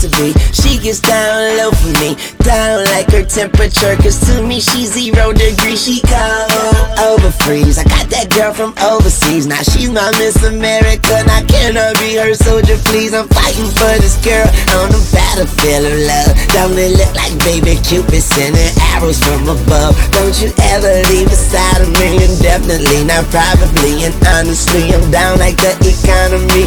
to be. She gets down low for me, down like her temperature. Cause to me, she's zero degrees. She cold over freeze. I got that girl from overseas. Now she's my Miss America. Now can I be her soldier, please? I'm fighting for this girl on the battlefield of love. Don't it look like baby Cupid sending arrows from above? Don't you ever leave beside of me indefinitely, not probably. And honestly, I'm down like the economy.